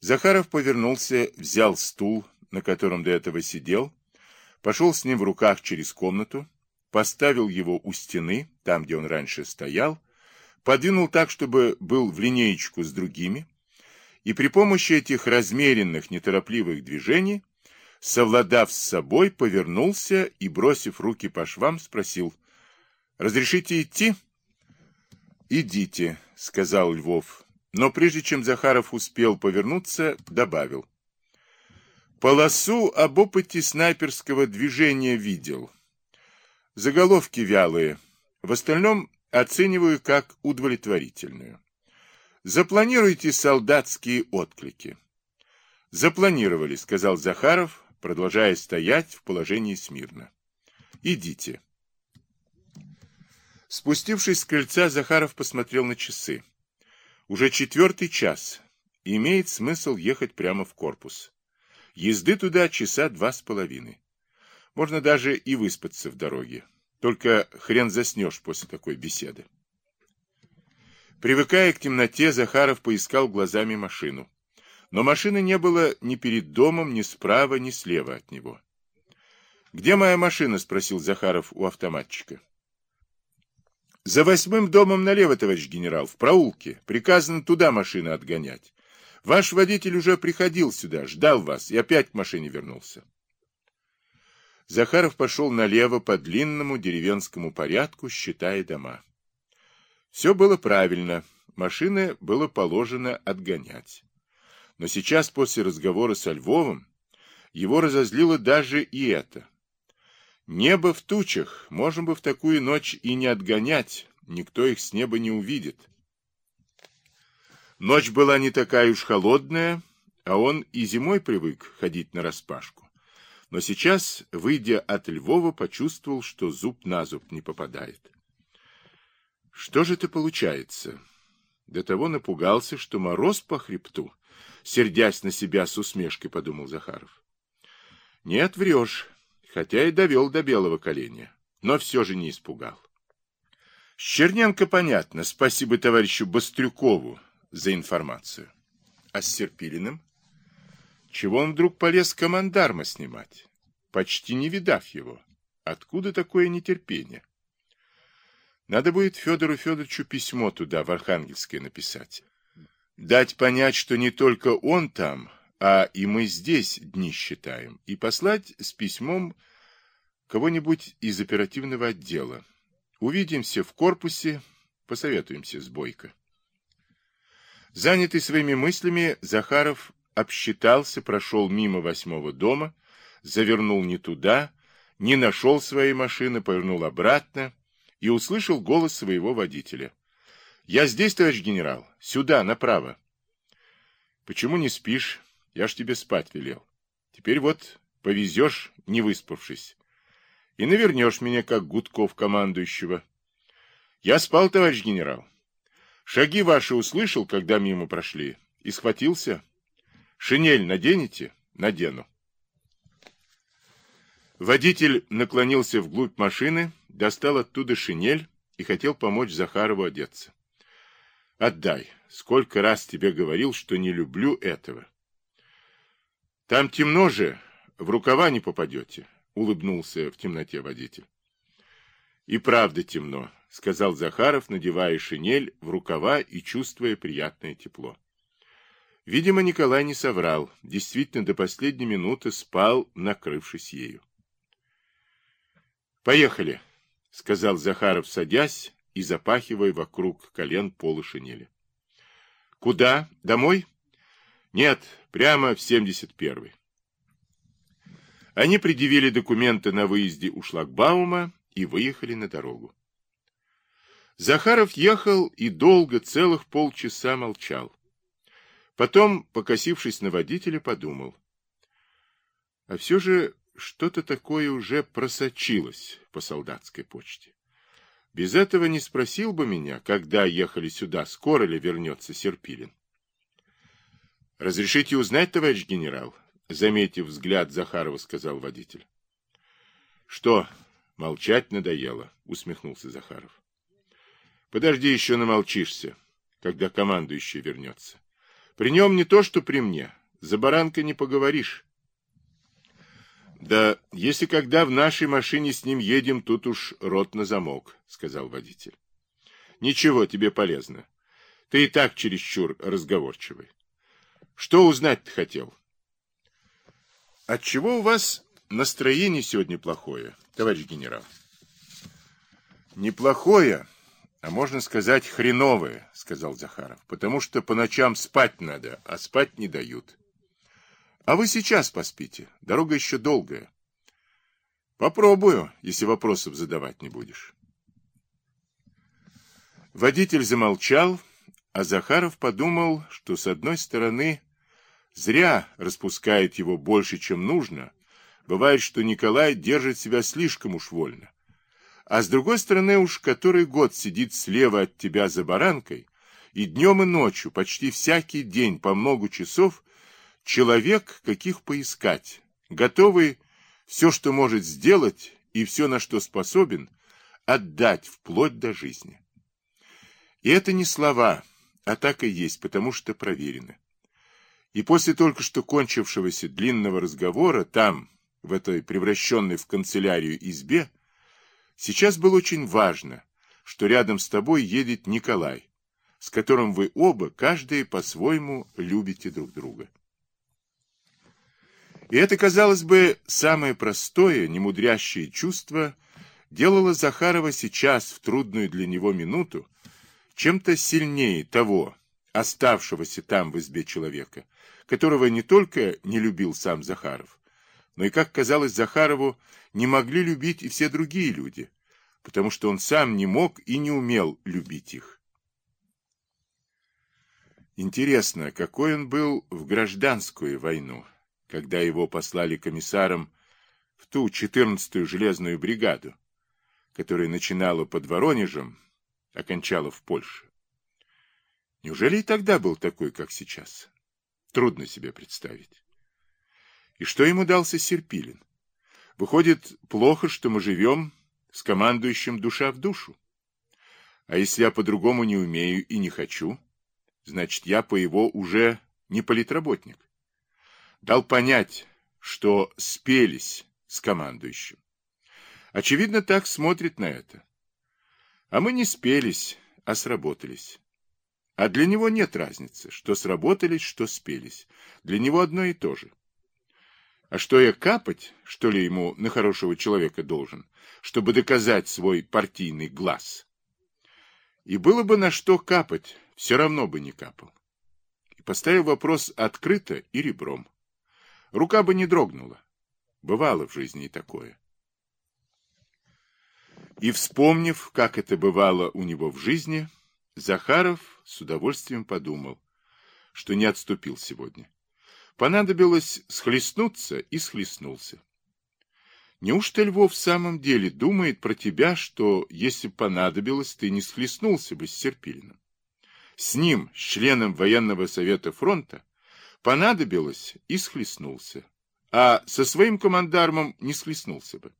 Захаров повернулся, взял стул, на котором до этого сидел, пошел с ним в руках через комнату, поставил его у стены, там, где он раньше стоял, подвинул так, чтобы был в линеечку с другими, и при помощи этих размеренных, неторопливых движений, совладав с собой, повернулся и, бросив руки по швам, спросил, «Разрешите идти?» «Идите», — сказал Львов, но прежде чем Захаров успел повернуться, добавил. Полосу об опыте снайперского движения видел. Заголовки вялые. В остальном оцениваю как удовлетворительную. Запланируйте солдатские отклики. Запланировали, сказал Захаров, продолжая стоять в положении смирно. Идите. Спустившись с крыльца, Захаров посмотрел на часы. Уже четвертый час. Имеет смысл ехать прямо в корпус. Езды туда часа два с половиной. Можно даже и выспаться в дороге. Только хрен заснешь после такой беседы. Привыкая к темноте, Захаров поискал глазами машину. Но машины не было ни перед домом, ни справа, ни слева от него. «Где моя машина?» — спросил Захаров у автоматчика. За восьмым домом налево, товарищ генерал, в проулке. Приказано туда машины отгонять. Ваш водитель уже приходил сюда, ждал вас и опять к машине вернулся. Захаров пошел налево по длинному деревенскому порядку, считая дома. Все было правильно, машины было положено отгонять. Но сейчас, после разговора со Львовым, его разозлило даже и это. Небо в тучах, можем бы в такую ночь и не отгонять, никто их с неба не увидит. Ночь была не такая уж холодная, а он и зимой привык ходить на распашку. Но сейчас, выйдя от Львова, почувствовал, что зуб на зуб не попадает. Что же это получается? До того напугался, что мороз по хребту, сердясь на себя с усмешкой, подумал Захаров. Нет, врешь хотя и довел до белого коленя, но все же не испугал. С Черненко понятно, спасибо товарищу Бастрюкову за информацию. А с Серпилиным? Чего он вдруг полез командарма снимать, почти не видав его? Откуда такое нетерпение? Надо будет Федору Федоровичу письмо туда, в Архангельское, написать. Дать понять, что не только он там, а и мы здесь дни считаем, и послать с письмом кого-нибудь из оперативного отдела. Увидимся в корпусе, посоветуемся с Бойко. Занятый своими мыслями, Захаров обсчитался, прошел мимо восьмого дома, завернул не туда, не нашел своей машины, повернул обратно и услышал голос своего водителя. «Я здесь, товарищ генерал, сюда, направо». «Почему не спишь?» Я ж тебе спать велел. Теперь вот повезешь, не выспавшись. И навернешь меня, как Гудков командующего. Я спал, товарищ генерал. Шаги ваши услышал, когда мимо прошли, и схватился. Шинель наденете? Надену. Водитель наклонился вглубь машины, достал оттуда шинель и хотел помочь Захарову одеться. Отдай. Сколько раз тебе говорил, что не люблю этого. Там темно же, в рукава не попадете, улыбнулся в темноте водитель. И правда темно, сказал Захаров, надевая шинель в рукава и чувствуя приятное тепло. Видимо, Николай не соврал, действительно до последней минуты спал, накрывшись ею. «Поехали», — сказал Захаров, садясь и запахивая вокруг колен полы шинели. «Куда? Домой?» Нет, прямо в 71-й. Они предъявили документы на выезде у шлагбаума и выехали на дорогу. Захаров ехал и долго, целых полчаса молчал. Потом, покосившись на водителя, подумал. А все же что-то такое уже просочилось по солдатской почте. Без этого не спросил бы меня, когда ехали сюда, скоро ли вернется Серпилин. — Разрешите узнать, товарищ генерал? — заметив взгляд Захарова, сказал водитель. — Что, молчать надоело? — усмехнулся Захаров. — Подожди, еще намолчишься, когда командующий вернется. При нем не то, что при мне. За баранкой не поговоришь. Да если когда в нашей машине с ним едем, тут уж рот на замок, сказал водитель. Ничего, тебе полезно. Ты и так чересчур разговорчивый. Что узнать ты хотел? Отчего у вас настроение сегодня плохое, товарищ генерал? Неплохое, а можно сказать хреновое, сказал Захаров, потому что по ночам спать надо, а спать не дают. А вы сейчас поспите, дорога еще долгая. Попробую, если вопросов задавать не будешь. Водитель замолчал, а Захаров подумал, что с одной стороны зря распускает его больше, чем нужно. Бывает, что Николай держит себя слишком уж вольно. А с другой стороны уж который год сидит слева от тебя за баранкой, и днем и ночью, почти всякий день по много часов, человек, каких поискать, готовый все, что может сделать, и все, на что способен, отдать вплоть до жизни. И это не слова, а так и есть, потому что проверено. И после только что кончившегося длинного разговора там, в этой превращенной в канцелярию избе, сейчас было очень важно, что рядом с тобой едет Николай, с которым вы оба, каждый по-своему, любите друг друга. И это, казалось бы, самое простое, немудрящее чувство делало Захарова сейчас, в трудную для него минуту, чем-то сильнее того, оставшегося там в избе человека, которого не только не любил сам Захаров, но и, как казалось Захарову, не могли любить и все другие люди, потому что он сам не мог и не умел любить их. Интересно, какой он был в гражданскую войну, когда его послали комиссаром в ту 14-ю железную бригаду, которая начинала под Воронежем окончала в Польше. Неужели и тогда был такой, как сейчас? Трудно себе представить. И что ему дался Серпилин? Выходит, плохо, что мы живем с командующим душа в душу. А если я по-другому не умею и не хочу, значит, я по его уже не политработник. Дал понять, что спелись с командующим. Очевидно, так смотрит на это. А мы не спелись, а сработались. А для него нет разницы, что сработались, что спелись. Для него одно и то же. А что я капать, что ли, ему на хорошего человека должен, чтобы доказать свой партийный глаз? И было бы на что капать, все равно бы не капал. И поставил вопрос открыто и ребром. Рука бы не дрогнула. Бывало в жизни и такое. И, вспомнив, как это бывало у него в жизни, Захаров с удовольствием подумал, что не отступил сегодня. Понадобилось схлестнуться и схлестнулся. Неужто Львов в самом деле думает про тебя, что, если понадобилось, ты не схлестнулся бы с Серпилиным? С ним, с членом военного совета фронта, понадобилось и схлестнулся, а со своим командармом не схлестнулся бы.